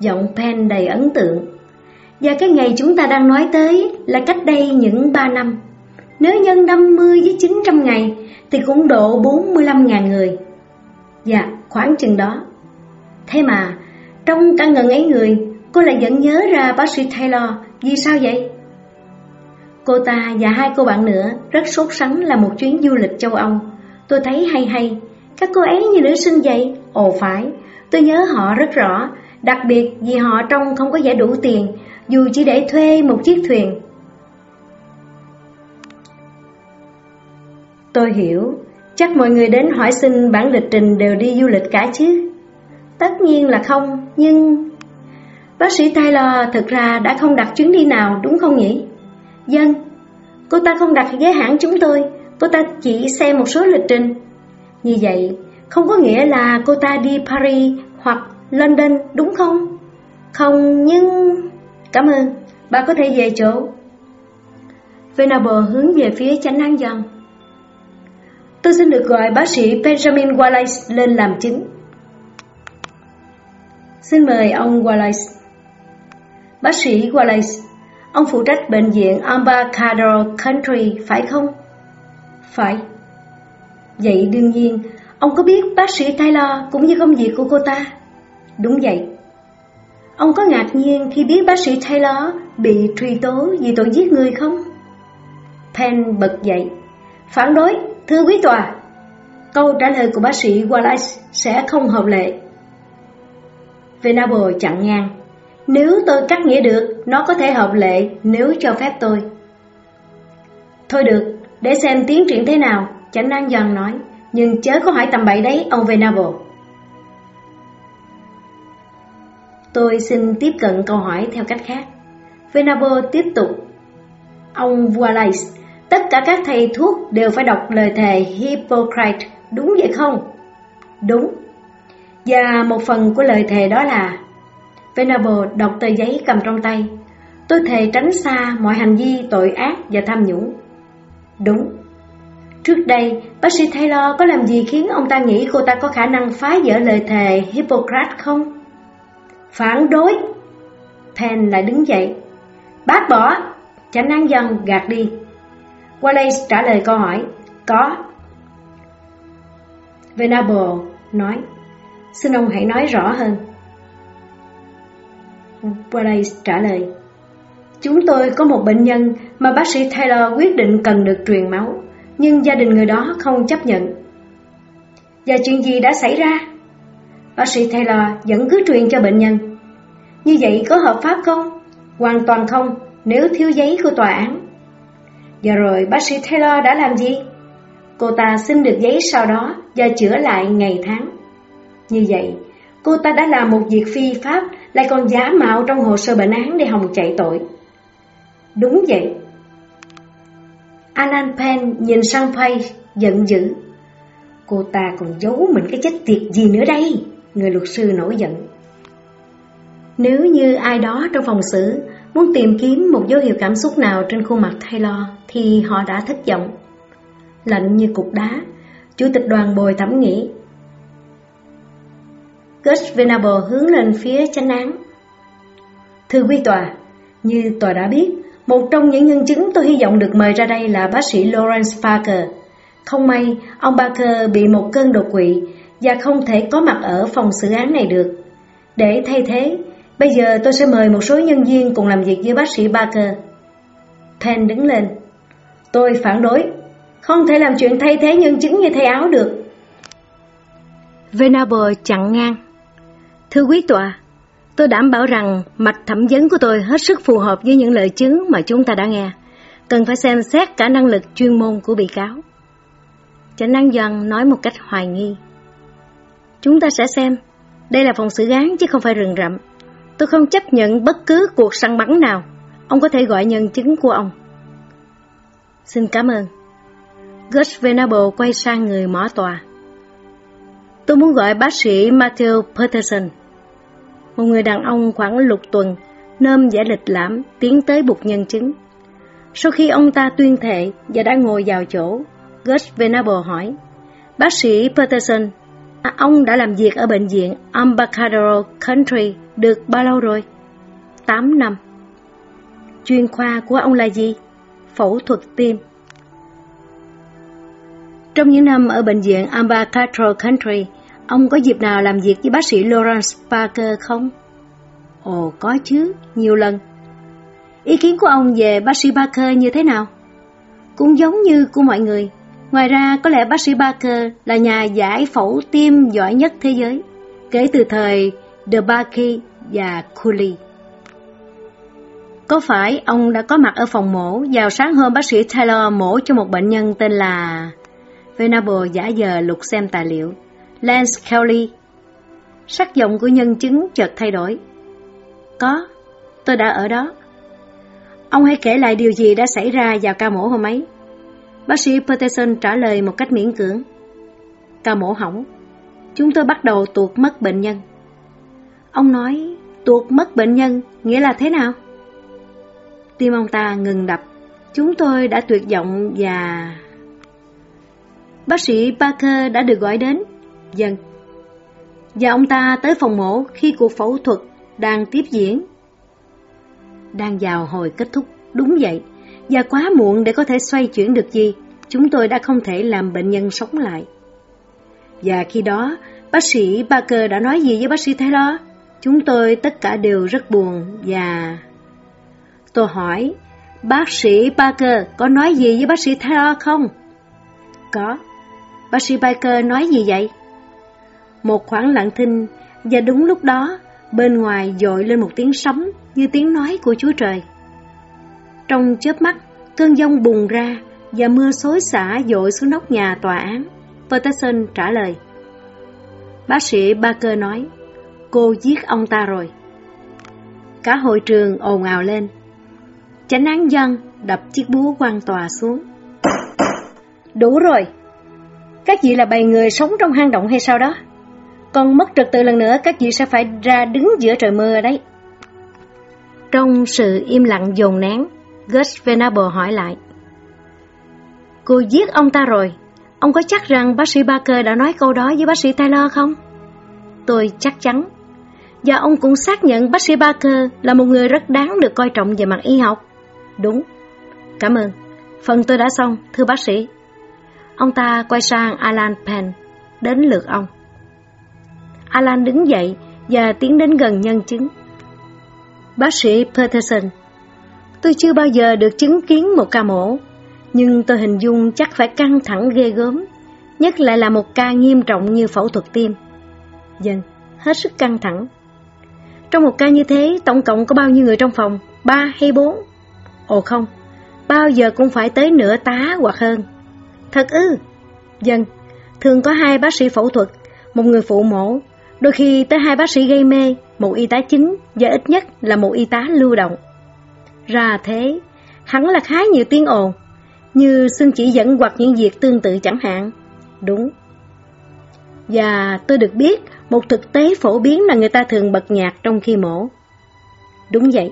Giọng Pen đầy ấn tượng. Và cái ngày chúng ta đang nói tới là cách đây những 3 năm. Nếu nhân 50 với 900 ngày thì cũng độ 45.000 người. Dạ, khoảng chừng đó. Thế mà, trong căn ngần ấy người, cô lại vẫn nhớ ra bác sĩ Taylor. Vì sao vậy? Cô ta và hai cô bạn nữa rất sốt sắng là một chuyến du lịch châu Âu. Tôi thấy hay hay, các cô ấy như nữ sinh vậy. Ồ phải, tôi nhớ họ rất rõ, đặc biệt vì họ trông không có giải đủ tiền, dù chỉ để thuê một chiếc thuyền. Tôi hiểu, chắc mọi người đến hỏi xin bản lịch trình đều đi du lịch cả chứ. Tất nhiên là không, nhưng... Bác sĩ Taylor thực ra đã không đặt chuyến đi nào đúng không nhỉ? Dân, cô ta không đặt giới hạn chúng tôi, cô ta chỉ xem một số lịch trình. Như vậy, không có nghĩa là cô ta đi Paris hoặc London đúng không? Không, nhưng... Cảm ơn, bà có thể về chỗ. Venable hướng về phía chánh án dần. Tôi xin được gọi bác sĩ Benjamin Wallace lên làm chứng. Xin mời ông Wallace. Bác sĩ Wallace, ông phụ trách bệnh viện Ambassador Country phải không? Phải. Vậy đương nhiên, ông có biết bác sĩ Taylor cũng như công việc của cô ta? Đúng vậy. Ông có ngạc nhiên khi biết bác sĩ Taylor bị truy tố vì tội giết người không? Penn bật dậy. Phản đối, thưa quý tòa. Câu trả lời của bác sĩ Wallace sẽ không hợp lệ. Venable chặn ngang. Nếu tôi cắt nghĩa được, nó có thể hợp lệ nếu cho phép tôi. Thôi được, để xem tiến triển thế nào, chánh an dần nói, nhưng chớ có hỏi tầm bậy đấy, ông Venable. Tôi xin tiếp cận câu hỏi theo cách khác. Venable tiếp tục. Ông Wallace, tất cả các thầy thuốc đều phải đọc lời thề Hippocrates, đúng vậy không? Đúng. Và một phần của lời thề đó là Venable đọc tờ giấy cầm trong tay. Tôi thề tránh xa mọi hành vi tội ác và tham nhũng. Đúng. Trước đây, bác sĩ Taylor có làm gì khiến ông ta nghĩ cô ta có khả năng phá vỡ lời thề Hippocrates không? Phản đối. Penn lại đứng dậy. Bác bỏ. tránh án dân gạt đi. Wallace trả lời câu hỏi. Có. Venable nói. Xin ông hãy nói rõ hơn. Wallace trả lời. Chúng tôi có một bệnh nhân mà bác sĩ Taylor quyết định cần được truyền máu, nhưng gia đình người đó không chấp nhận. Và chuyện gì đã xảy ra? Bác sĩ Taylor vẫn cứ truyền cho bệnh nhân. Như vậy có hợp pháp không? Hoàn toàn không, nếu thiếu giấy của tòa án. Và rồi bác sĩ Taylor đã làm gì? Cô ta xin được giấy sau đó và chữa lại ngày tháng. Như vậy, cô ta đã làm một việc phi pháp lại còn giả mạo trong hồ sơ bệnh án để hòng chạy tội. Đúng vậy. Anan Penn nhìn sang Pay giận dữ. Cô ta còn giấu mình cái chết tiệt gì nữa đây? Người luật sư nổi giận. Nếu như ai đó trong phòng xử muốn tìm kiếm một dấu hiệu cảm xúc nào trên khuôn mặt Taylor thì họ đã thất vọng. Lạnh như cục đá, chủ tịch đoàn bồi thẩm nghĩ. Gus Venable hướng lên phía chánh án. Thưa quý tòa, như tòa đã biết, một trong những nhân chứng tôi hy vọng được mời ra đây là bác sĩ Lawrence Parker. Không may, ông Parker bị một cơn đột quỵ và không thể có mặt ở phòng xử án này được. Để thay thế, bây giờ tôi sẽ mời một số nhân viên cùng làm việc với bác sĩ Parker. Penn đứng lên. Tôi phản đối. Không thể làm chuyện thay thế nhân chứng như thay áo được. Venable chặn ngang. Thưa quý tòa, tôi đảm bảo rằng mạch thẩm vấn của tôi hết sức phù hợp với những lời chứng mà chúng ta đã nghe. Cần phải xem xét cả năng lực chuyên môn của bị cáo. Chánh Năng dân nói một cách hoài nghi. Chúng ta sẽ xem. Đây là phòng xử án chứ không phải rừng rậm. Tôi không chấp nhận bất cứ cuộc săn bắn nào. Ông có thể gọi nhân chứng của ông. Xin cảm ơn. Gus Venable quay sang người mỏ tòa. Tôi muốn gọi bác sĩ Matthew Peterson. Một người đàn ông khoảng lục tuần, nôm giả lịch lãm, tiến tới bục nhân chứng. Sau khi ông ta tuyên thệ và đã ngồi vào chỗ, Gus Venable hỏi, Bác sĩ Peterson, à, ông đã làm việc ở bệnh viện Ambacadero Country được bao lâu rồi? 8 năm. Chuyên khoa của ông là gì? Phẫu thuật tim. Trong những năm ở bệnh viện Ambacadero Country, ông có dịp nào làm việc với bác sĩ Lawrence Parker không? Ồ, có chứ, nhiều lần. Ý kiến của ông về bác sĩ Parker như thế nào? Cũng giống như của mọi người. Ngoài ra, có lẽ bác sĩ Parker là nhà giải phẫu tim giỏi nhất thế giới, kể từ thời De Bakey và Cooley. Có phải ông đã có mặt ở phòng mổ vào sáng hôm bác sĩ Taylor mổ cho một bệnh nhân tên là... Venable giả giờ lục xem tài liệu. Lance Kelly. Sắc giọng của nhân chứng chợt thay đổi. Có, tôi đã ở đó. Ông hãy kể lại điều gì đã xảy ra vào ca mổ hôm ấy. Bác sĩ Peterson trả lời một cách miễn cưỡng. Ca mổ hỏng. Chúng tôi bắt đầu tuột mất bệnh nhân. Ông nói tuột mất bệnh nhân nghĩa là thế nào? Tim ông ta ngừng đập. Chúng tôi đã tuyệt vọng và... Bác sĩ Parker đã được gọi đến. Dân. Và ông ta tới phòng mổ khi cuộc phẫu thuật đang tiếp diễn. Đang vào hồi kết thúc, đúng vậy, và quá muộn để có thể xoay chuyển được gì, chúng tôi đã không thể làm bệnh nhân sống lại. Và khi đó, bác sĩ Parker đã nói gì với bác sĩ Taylor? Chúng tôi tất cả đều rất buồn và... Tôi hỏi, bác sĩ Parker có nói gì với bác sĩ Taylor không? Có. Bác sĩ Parker nói gì vậy? Một khoảng lặng thinh, và đúng lúc đó, bên ngoài dội lên một tiếng sấm như tiếng nói của Chúa Trời. Trong chớp mắt, cơn giông bùng ra và mưa xối xả dội xuống nóc nhà tòa án. Peterson trả lời. Bác sĩ Barker nói, cô giết ông ta rồi. Cả hội trường ồn ào lên. Chánh án dân đập chiếc búa quan tòa xuống. Đủ rồi. Các vị là bầy người sống trong hang động hay sao đó? Còn mất trật tự lần nữa các vị sẽ phải ra đứng giữa trời mưa đấy. Trong sự im lặng dồn nén, Gus Venable hỏi lại. Cô giết ông ta rồi, ông có chắc rằng bác sĩ Barker đã nói câu đó với bác sĩ Taylor không? Tôi chắc chắn. Và ông cũng xác nhận bác sĩ Barker là một người rất đáng được coi trọng về mặt y học. Đúng. Cảm ơn. Phần tôi đã xong, thưa bác sĩ. Ông ta quay sang Alan Penn, đến lượt ông. Alan đứng dậy và tiến đến gần nhân chứng. Bác sĩ Peterson, tôi chưa bao giờ được chứng kiến một ca mổ, nhưng tôi hình dung chắc phải căng thẳng ghê gớm, nhất lại là một ca nghiêm trọng như phẫu thuật tim. Dân, hết sức căng thẳng. Trong một ca như thế, tổng cộng có bao nhiêu người trong phòng? Ba hay bốn? Ồ không, bao giờ cũng phải tới nửa tá hoặc hơn. Thật ư? Dân, thường có hai bác sĩ phẫu thuật, một người phụ mổ Đôi khi tới hai bác sĩ gây mê, một y tá chính và ít nhất là một y tá lưu động. Ra thế, hắn là khá nhiều tiếng ồn, như xin chỉ dẫn hoặc những việc tương tự chẳng hạn. Đúng. Và tôi được biết một thực tế phổ biến là người ta thường bật nhạc trong khi mổ. Đúng vậy.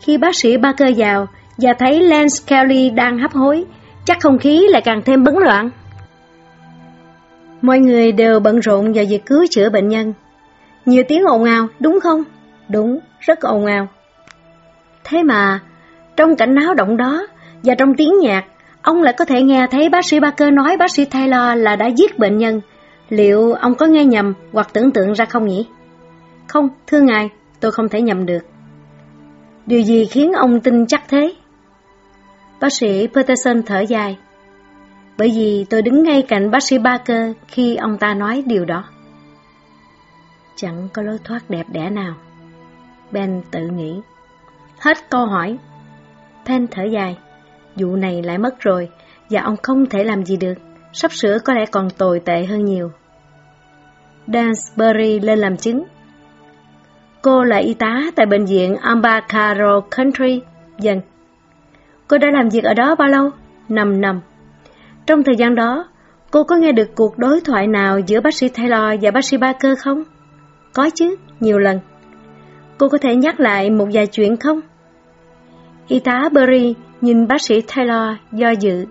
Khi bác sĩ Barker vào và thấy Lance Kelly đang hấp hối, chắc không khí lại càng thêm bấn loạn. Mọi người đều bận rộn vào việc cứu chữa bệnh nhân. Nhiều tiếng ồn ào, đúng không? Đúng, rất ồn ào. Thế mà, trong cảnh náo động đó và trong tiếng nhạc, ông lại có thể nghe thấy bác sĩ Barker nói bác sĩ Taylor là đã giết bệnh nhân. Liệu ông có nghe nhầm hoặc tưởng tượng ra không nhỉ? Không, thưa ngài, tôi không thể nhầm được. Điều gì khiến ông tin chắc thế? Bác sĩ Peterson thở dài bởi vì tôi đứng ngay cạnh bác sĩ Barker khi ông ta nói điều đó. Chẳng có lối thoát đẹp đẽ nào. Ben tự nghĩ. Hết câu hỏi. Pen thở dài. Vụ này lại mất rồi, và ông không thể làm gì được. Sắp sửa có lẽ còn tồi tệ hơn nhiều. Dansbury lên làm chứng. Cô là y tá tại bệnh viện Ambacaro Country. Dần. Vâng. Cô đã làm việc ở đó bao lâu? 5 năm. Trong thời gian đó, cô có nghe được cuộc đối thoại nào giữa bác sĩ Taylor và bác sĩ Barker không? Có chứ, nhiều lần. Cô có thể nhắc lại một vài chuyện không? Y tá Berry nhìn bác sĩ Taylor do dự.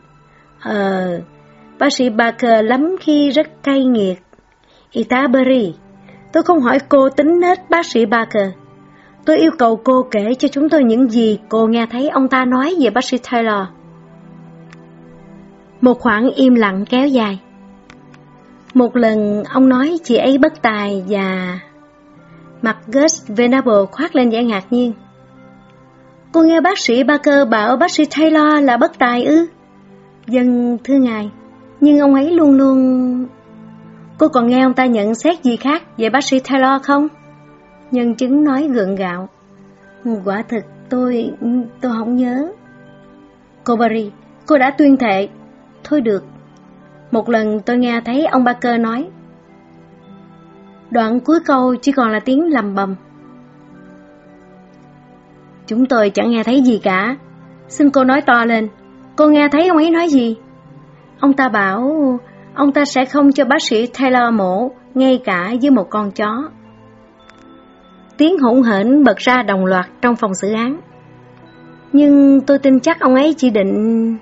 Ờ, bác sĩ Barker lắm khi rất cay nghiệt. Y tá Berry, tôi không hỏi cô tính nết bác sĩ Barker. Tôi yêu cầu cô kể cho chúng tôi những gì cô nghe thấy ông ta nói về bác sĩ Taylor. Một khoảng im lặng kéo dài. Một lần ông nói chị ấy bất tài và... Mặt Gus Venable khoát lên vẻ ngạc nhiên. Cô nghe bác sĩ Barker bảo bác sĩ Taylor là bất tài ư? Dân thưa ngài, nhưng ông ấy luôn luôn... Cô còn nghe ông ta nhận xét gì khác về bác sĩ Taylor không? Nhân chứng nói gượng gạo. Quả thực tôi... tôi không nhớ. Cô Barry, cô đã tuyên thệ. Thôi được. Một lần tôi nghe thấy ông Barker nói. Đoạn cuối câu chỉ còn là tiếng lầm bầm. Chúng tôi chẳng nghe thấy gì cả. Xin cô nói to lên. Cô nghe thấy ông ấy nói gì? Ông ta bảo ông ta sẽ không cho bác sĩ Taylor mổ, ngay cả với một con chó. Tiếng hỗn hển bật ra đồng loạt trong phòng xử án. Nhưng tôi tin chắc ông ấy chỉ định...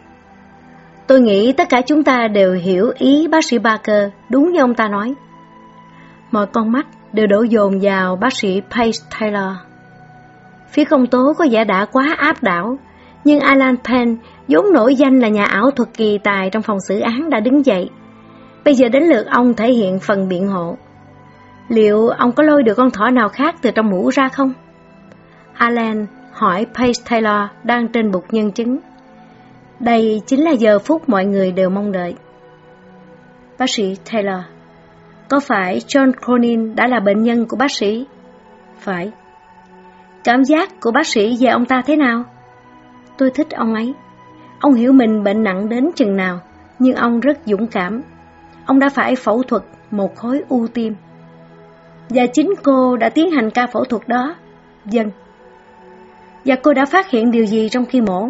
Tôi nghĩ tất cả chúng ta đều hiểu ý bác sĩ Barker đúng như ông ta nói. Mọi con mắt đều đổ dồn vào bác sĩ Pace Taylor. Phía công tố có vẻ đã quá áp đảo, nhưng Alan Penn, vốn nổi danh là nhà ảo thuật kỳ tài trong phòng xử án đã đứng dậy. Bây giờ đến lượt ông thể hiện phần biện hộ. Liệu ông có lôi được con thỏ nào khác từ trong mũ ra không? Alan hỏi Pace Taylor đang trên bục nhân chứng. Đây chính là giờ phút mọi người đều mong đợi. Bác sĩ Taylor Có phải John Cronin đã là bệnh nhân của bác sĩ? Phải. Cảm giác của bác sĩ về ông ta thế nào? Tôi thích ông ấy. Ông hiểu mình bệnh nặng đến chừng nào, nhưng ông rất dũng cảm. Ông đã phải phẫu thuật một khối u tim. Và chính cô đã tiến hành ca phẫu thuật đó. Dân. Và cô đã phát hiện điều gì trong khi mổ?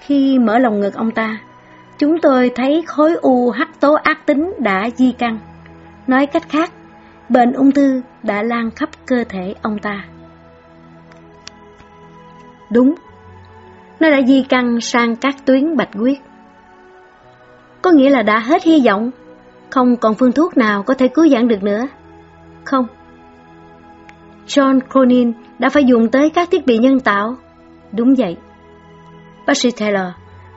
Khi mở lòng ngực ông ta, chúng tôi thấy khối u hắc tố ác tính đã di căn. Nói cách khác, bệnh ung thư đã lan khắp cơ thể ông ta. Đúng, nó đã di căn sang các tuyến bạch huyết. Có nghĩa là đã hết hy vọng, không còn phương thuốc nào có thể cứu vãn được nữa. Không. John Cronin đã phải dùng tới các thiết bị nhân tạo. Đúng vậy. Bác sĩ Taylor,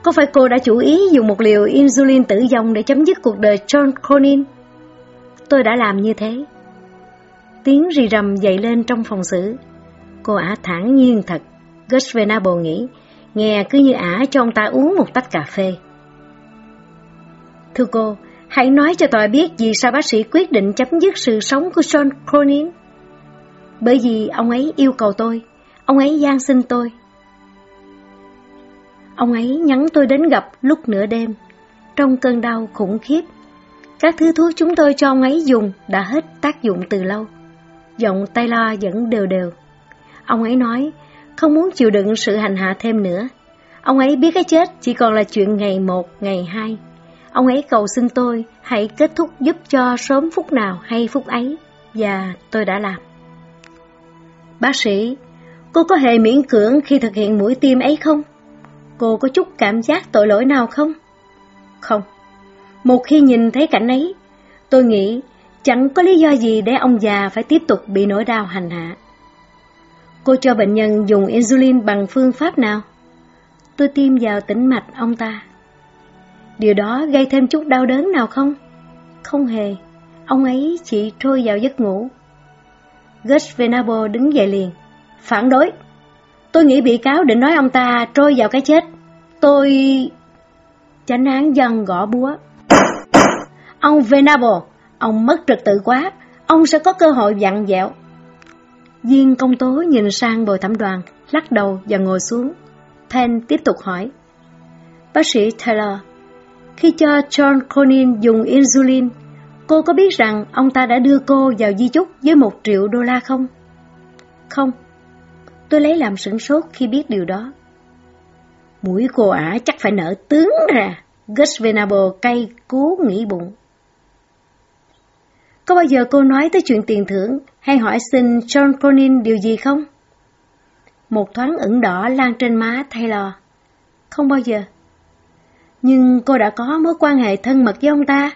có phải cô đã chủ ý dùng một liều insulin tử vong để chấm dứt cuộc đời John Cronin? Tôi đã làm như thế. Tiếng rì rầm dậy lên trong phòng xử. Cô ả thản nhiên thật. Gus Venable nghĩ, nghe cứ như ả cho ông ta uống một tách cà phê. Thưa cô, hãy nói cho tòa biết vì sao bác sĩ quyết định chấm dứt sự sống của John Cronin. Bởi vì ông ấy yêu cầu tôi, ông ấy gian sinh tôi. Ông ấy nhắn tôi đến gặp lúc nửa đêm, trong cơn đau khủng khiếp. Các thứ thuốc chúng tôi cho ông ấy dùng đã hết tác dụng từ lâu. Giọng tay lo vẫn đều đều. Ông ấy nói không muốn chịu đựng sự hành hạ thêm nữa. Ông ấy biết cái chết chỉ còn là chuyện ngày một, ngày hai. Ông ấy cầu xin tôi hãy kết thúc giúp cho sớm phút nào hay phút ấy, và tôi đã làm. Bác sĩ, cô có hề miễn cưỡng khi thực hiện mũi tiêm ấy không? Cô có chút cảm giác tội lỗi nào không? Không. Một khi nhìn thấy cảnh ấy, tôi nghĩ chẳng có lý do gì để ông già phải tiếp tục bị nỗi đau hành hạ. Cô cho bệnh nhân dùng insulin bằng phương pháp nào? Tôi tiêm vào tĩnh mạch ông ta. Điều đó gây thêm chút đau đớn nào không? Không hề, ông ấy chỉ trôi vào giấc ngủ. Gus Venable đứng dậy liền. Phản đối. Tôi nghĩ bị cáo định nói ông ta trôi vào cái chết. Tôi... Chánh án dân gõ búa. Ông Venable, ông mất trật tự quá, ông sẽ có cơ hội dặn dẹo. Viên công tố nhìn sang bồi thẩm đoàn, lắc đầu và ngồi xuống. Penn tiếp tục hỏi. Bác sĩ Taylor, khi cho John Cronin dùng insulin, cô có biết rằng ông ta đã đưa cô vào di chúc với một triệu đô la không? Không. Tôi lấy làm sửng sốt khi biết điều đó. Mũi cô ả chắc phải nở tướng ra. Gus Venable cay cú nghĩ bụng. Có bao giờ cô nói tới chuyện tiền thưởng hay hỏi xin John Cronin điều gì không? Một thoáng ửng đỏ lan trên má thay lò Không bao giờ. Nhưng cô đã có mối quan hệ thân mật với ông ta.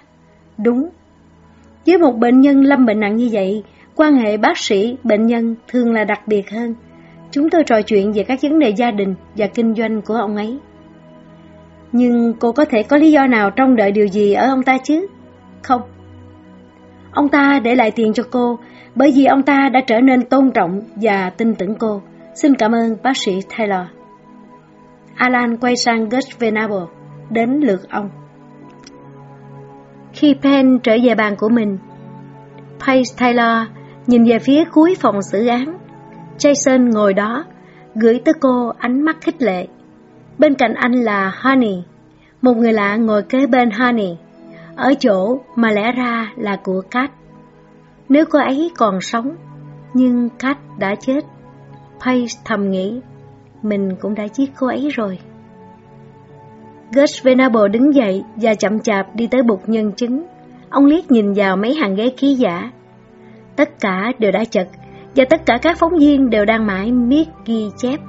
Đúng. Với một bệnh nhân lâm bệnh nặng như vậy, quan hệ bác sĩ, bệnh nhân thường là đặc biệt hơn. Chúng tôi trò chuyện về các vấn đề gia đình và kinh doanh của ông ấy. Nhưng cô có thể có lý do nào trong đợi điều gì ở ông ta chứ? Không. Ông ta để lại tiền cho cô bởi vì ông ta đã trở nên tôn trọng và tin tưởng cô. Xin cảm ơn bác sĩ Taylor. Alan quay sang Gus Venable, đến lượt ông. Khi Penn trở về bàn của mình, Pace Taylor nhìn về phía cuối phòng xử án. Jason ngồi đó, gửi tới cô ánh mắt khích lệ. Bên cạnh anh là Honey, một người lạ ngồi kế bên Honey, ở chỗ mà lẽ ra là của Kat. Nếu cô ấy còn sống, nhưng Kat đã chết, Pace thầm nghĩ, mình cũng đã giết cô ấy rồi. Gus Venable đứng dậy và chậm chạp đi tới bục nhân chứng. Ông liếc nhìn vào mấy hàng ghế ký giả. Tất cả đều đã chật, và tất cả các phóng viên đều đang mãi miết ghi chép.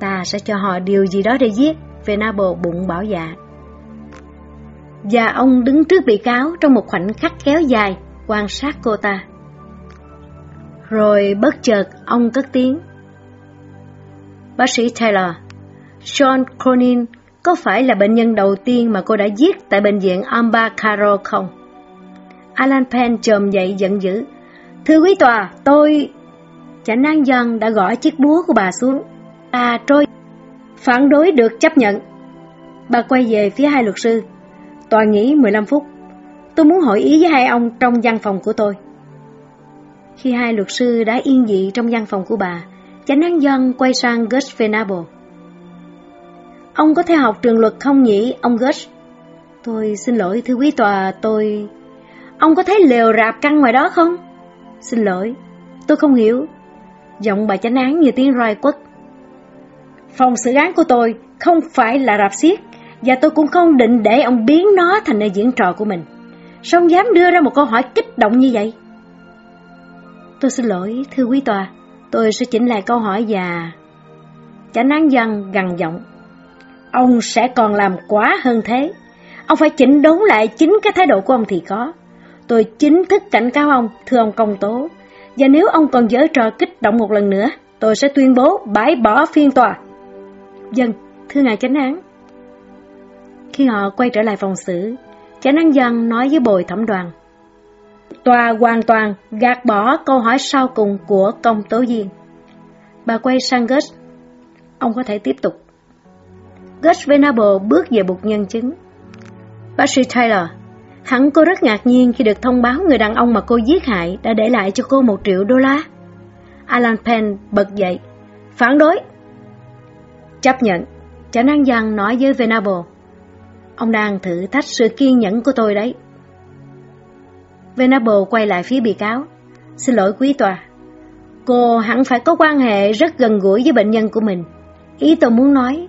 Ta sẽ cho họ điều gì đó để giết, Venable bụng bảo dạ. Và ông đứng trước bị cáo trong một khoảnh khắc kéo dài, quan sát cô ta. Rồi bất chợt ông cất tiếng. Bác sĩ Taylor, Sean Cronin có phải là bệnh nhân đầu tiên mà cô đã giết tại bệnh viện Amba Caro không? Alan Penn trồm dậy giận dữ. Thưa quý tòa, tôi... Chánh án dân đã gõ chiếc búa của bà xuống. À trôi. Phản đối được chấp nhận. Bà quay về phía hai luật sư. Tòa nghỉ 15 phút. Tôi muốn hỏi ý với hai ông trong văn phòng của tôi. Khi hai luật sư đã yên dị trong văn phòng của bà, chánh án dân quay sang Gus Venable. Ông có theo học trường luật không nhỉ, ông Gus? Tôi xin lỗi thưa quý tòa, tôi... Ông có thấy lều rạp căng ngoài đó không? Xin lỗi, tôi không hiểu. Giọng bà chánh án như tiếng roi quất. Phòng xử án của tôi không phải là rạp xiết, và tôi cũng không định để ông biến nó thành nơi diễn trò của mình. Sao ông dám đưa ra một câu hỏi kích động như vậy? Tôi xin lỗi, thưa quý tòa, tôi sẽ chỉnh lại câu hỏi và... Chánh án dân gằn giọng. Ông sẽ còn làm quá hơn thế. Ông phải chỉnh đốn lại chính cái thái độ của ông thì có. Tôi chính thức cảnh cáo ông, thưa ông công tố. Và nếu ông còn dở trò kích động một lần nữa, tôi sẽ tuyên bố bãi bỏ phiên tòa. Dân, thưa ngài chánh án. Khi họ quay trở lại phòng xử, chánh án dân nói với bồi thẩm đoàn. Tòa hoàn toàn gạt bỏ câu hỏi sau cùng của công tố viên. Bà quay sang Gus. Ông có thể tiếp tục. Gus Venable bước về bục nhân chứng. Bác sĩ Taylor, hẳn cô rất ngạc nhiên khi được thông báo người đàn ông mà cô giết hại đã để lại cho cô một triệu đô la. Alan Penn bật dậy. Phản đối. Chấp nhận. chẳng năng giang nói với Venable. Ông đang thử thách sự kiên nhẫn của tôi đấy. Venable quay lại phía bị cáo. Xin lỗi quý tòa. Cô hẳn phải có quan hệ rất gần gũi với bệnh nhân của mình. Ý tôi muốn nói,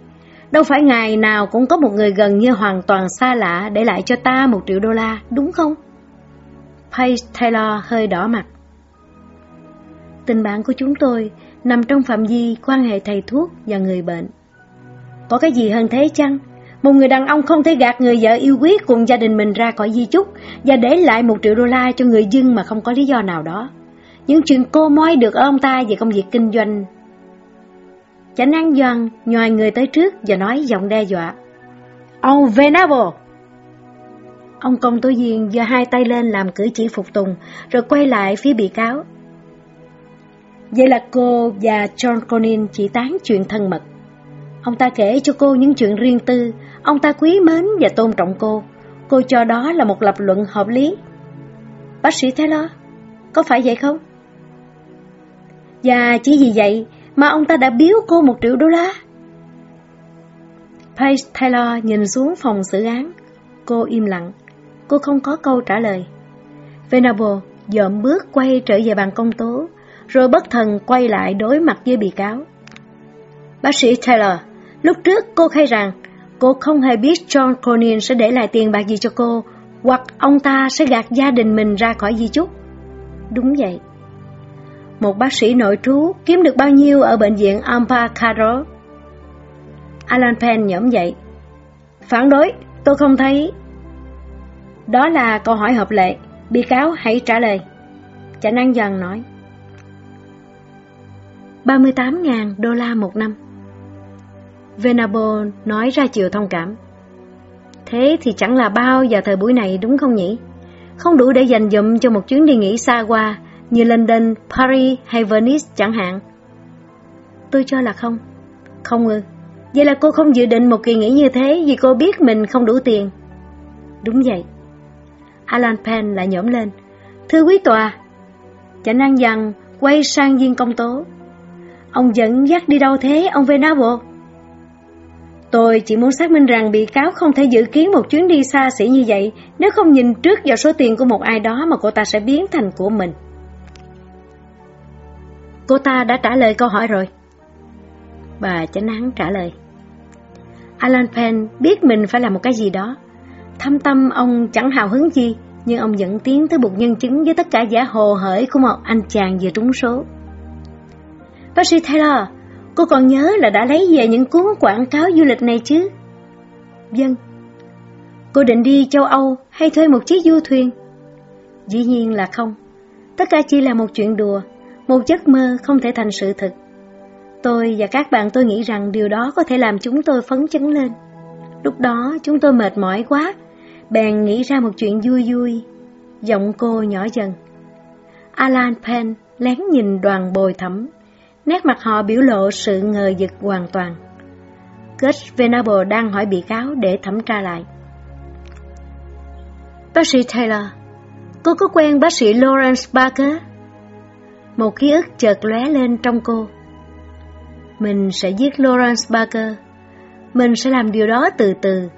đâu phải ngày nào cũng có một người gần như hoàn toàn xa lạ để lại cho ta một triệu đô la, đúng không? Paige Taylor hơi đỏ mặt. Tình bạn của chúng tôi nằm trong phạm vi quan hệ thầy thuốc và người bệnh. Có cái gì hơn thế chăng? Một người đàn ông không thể gạt người vợ yêu quý cùng gia đình mình ra khỏi di chúc và để lại một triệu đô la cho người dân mà không có lý do nào đó. Những chuyện cô moi được ở ông ta về công việc kinh doanh. Chánh án doan nhòi người tới trước và nói giọng đe dọa. Ông Venable! Ông công tố viên giơ hai tay lên làm cử chỉ phục tùng, rồi quay lại phía bị cáo. Vậy là cô và John Conin chỉ tán chuyện thân mật. Ông ta kể cho cô những chuyện riêng tư, ông ta quý mến và tôn trọng cô. Cô cho đó là một lập luận hợp lý. Bác sĩ Taylor, có phải vậy không? Và chỉ vì vậy mà ông ta đã biếu cô một triệu đô la. Paige Taylor nhìn xuống phòng xử án. Cô im lặng. Cô không có câu trả lời. Venable dợm bước quay trở về bàn công tố, rồi bất thần quay lại đối mặt với bị cáo. Bác sĩ Taylor, lúc trước cô khai rằng cô không hề biết John Cronin sẽ để lại tiền bạc gì cho cô, hoặc ông ta sẽ gạt gia đình mình ra khỏi di chúc. Đúng vậy. Một bác sĩ nội trú kiếm được bao nhiêu ở bệnh viện Ampacaro? Alan Penn nhõm dậy. Phản đối, tôi không thấy. Đó là câu hỏi hợp lệ, bị cáo hãy trả lời. Chánh Năng Dần nói. 38.000 đô la một năm. Venable nói ra chiều thông cảm. Thế thì chẳng là bao giờ thời buổi này đúng không nhỉ? Không đủ để dành dụm cho một chuyến đi nghỉ xa qua như London, Paris hay Venice chẳng hạn. Tôi cho là không. Không ư. Vậy là cô không dự định một kỳ nghỉ như thế vì cô biết mình không đủ tiền. Đúng vậy. Alan Penn lại nhổm lên. Thưa quý tòa, chánh năng dằn quay sang viên công tố. Ông dẫn dắt đi đâu thế, ông Venable? Tôi chỉ muốn xác minh rằng bị cáo không thể dự kiến một chuyến đi xa xỉ như vậy nếu không nhìn trước vào số tiền của một ai đó mà cô ta sẽ biến thành của mình. Cô ta đã trả lời câu hỏi rồi. Bà chánh án trả lời. Alan Penn biết mình phải làm một cái gì đó. Thâm tâm ông chẳng hào hứng gì, nhưng ông dẫn tiến tới một nhân chứng với tất cả giả hồ hởi của một anh chàng vừa trúng số. Bác sĩ Taylor, cô còn nhớ là đã lấy về những cuốn quảng cáo du lịch này chứ? Vâng. Cô định đi châu Âu hay thuê một chiếc du thuyền? Dĩ nhiên là không. Tất cả chỉ là một chuyện đùa, một giấc mơ không thể thành sự thực. Tôi và các bạn tôi nghĩ rằng điều đó có thể làm chúng tôi phấn chấn lên. Lúc đó chúng tôi mệt mỏi quá, bèn nghĩ ra một chuyện vui vui. Giọng cô nhỏ dần. Alan Penn lén nhìn đoàn bồi thẩm Nét mặt họ biểu lộ sự ngờ vực hoàn toàn. Gus Venable đang hỏi bị cáo để thẩm tra lại. Bác sĩ Taylor, cô có quen bác sĩ Lawrence Barker? Một ký ức chợt lóe lên trong cô. Mình sẽ giết Lawrence Barker. Mình sẽ làm điều đó từ từ.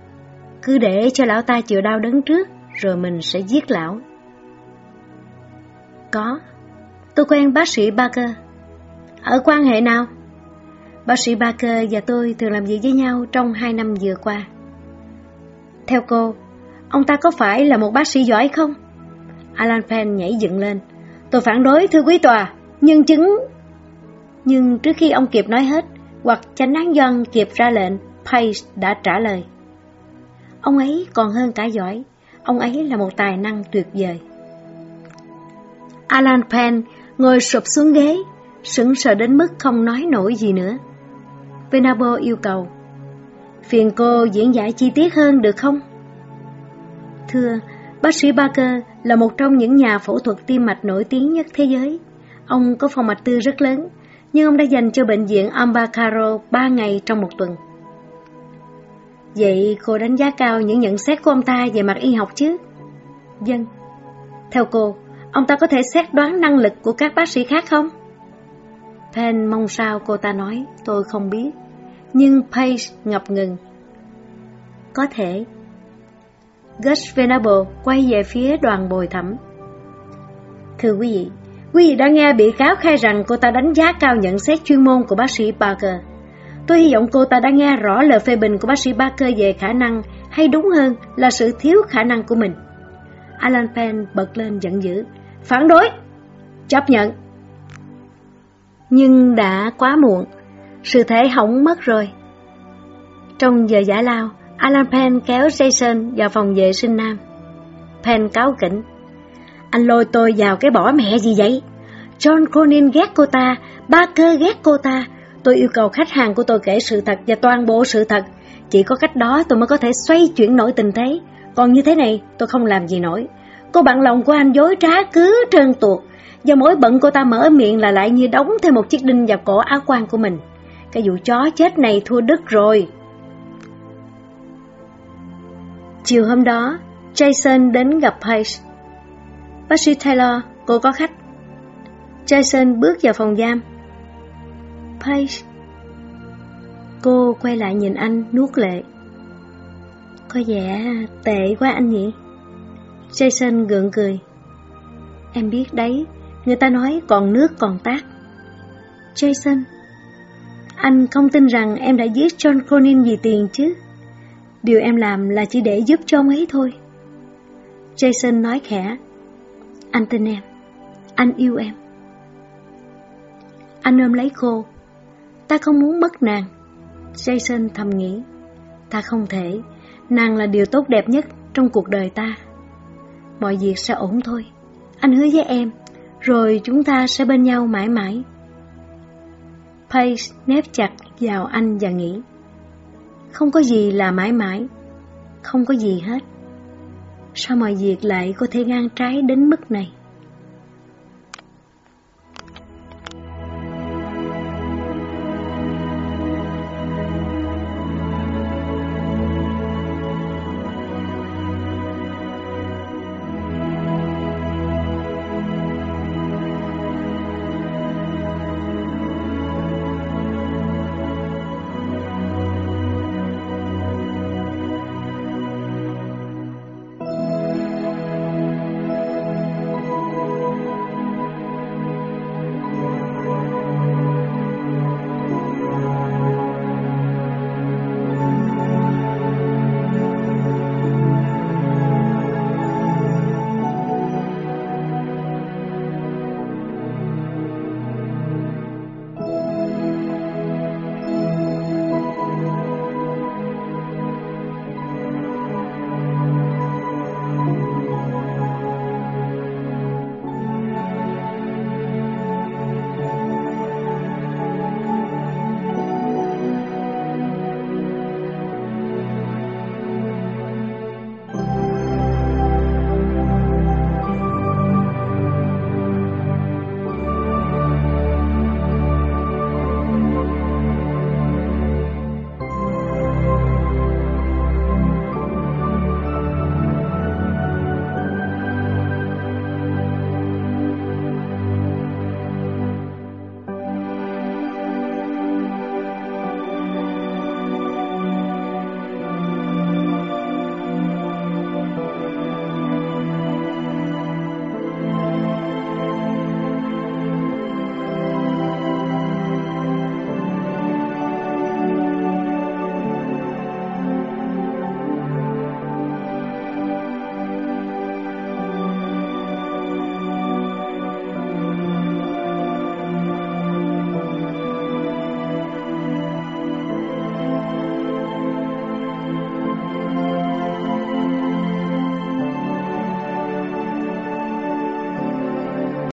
Cứ để cho lão ta chịu đau đớn trước, rồi mình sẽ giết lão. Có, tôi quen bác sĩ Barker. Ở quan hệ nào? Bác sĩ Barker và tôi thường làm việc với nhau trong hai năm vừa qua. Theo cô, ông ta có phải là một bác sĩ giỏi không? Alan Penn nhảy dựng lên. Tôi phản đối thưa quý tòa, nhân chứng... Nhưng trước khi ông kịp nói hết, hoặc chánh án dân kịp ra lệnh, Pace đã trả lời. Ông ấy còn hơn cả giỏi, ông ấy là một tài năng tuyệt vời. Alan Penn ngồi sụp xuống ghế, sững sờ đến mức không nói nổi gì nữa. Venabo yêu cầu, phiền cô diễn giải chi tiết hơn được không? Thưa, bác sĩ Barker là một trong những nhà phẫu thuật tim mạch nổi tiếng nhất thế giới. Ông có phòng mạch tư rất lớn, nhưng ông đã dành cho bệnh viện Ambacaro 3 ngày trong một tuần. Vậy cô đánh giá cao những nhận xét của ông ta về mặt y học chứ? Dân. Theo cô, ông ta có thể xét đoán năng lực của các bác sĩ khác không? Penn mong sao cô ta nói, tôi không biết. Nhưng Paige ngập ngừng. Có thể. Gus Venable quay về phía đoàn bồi thẩm. Thưa quý vị, quý vị đã nghe bị cáo khai rằng cô ta đánh giá cao nhận xét chuyên môn của bác sĩ Parker. Tôi hy vọng cô ta đã nghe rõ lời phê bình của bác sĩ Parker về khả năng, hay đúng hơn là sự thiếu khả năng của mình. Alan Penn bật lên giận dữ. Phản đối! Chấp nhận! Nhưng đã quá muộn, sự thể hỏng mất rồi. Trong giờ giải lao, Alan Penn kéo Jason vào phòng vệ sinh nam. Penn cáo kỉnh. Anh lôi tôi vào cái bỏ mẹ gì vậy? John Cronin ghét cô ta, Barker ghét cô ta. Tôi yêu cầu khách hàng của tôi kể sự thật và toàn bộ sự thật. Chỉ có cách đó tôi mới có thể xoay chuyển nổi tình thế. Còn như thế này, tôi không làm gì nổi. Cô bạn lòng của anh dối trá cứ trơn tuột. Do mỗi bận cô ta mở miệng là lại như đóng thêm một chiếc đinh vào cổ áo quan của mình. Cái vụ chó chết này thua đứt rồi. Chiều hôm đó, Jason đến gặp Paige. Bác sĩ Taylor, cô có khách. Jason bước vào phòng giam. Paige. Cô quay lại nhìn anh nuốt lệ. Có vẻ tệ quá anh nhỉ? Jason gượng cười. Em biết đấy, Người ta nói còn nước còn tác. Jason, anh không tin rằng em đã giết John Cronin vì tiền chứ? Điều em làm là chỉ để giúp cho ông ấy thôi. Jason nói khẽ. Anh tin em. Anh yêu em. Anh ôm lấy cô. Ta không muốn mất nàng. Jason thầm nghĩ. Ta không thể. Nàng là điều tốt đẹp nhất trong cuộc đời ta. Mọi việc sẽ ổn thôi. Anh hứa với em. Rồi chúng ta sẽ bên nhau mãi mãi. Pace nép chặt vào anh và nghĩ. Không có gì là mãi mãi. Không có gì hết. Sao mọi việc lại có thể ngang trái đến mức này?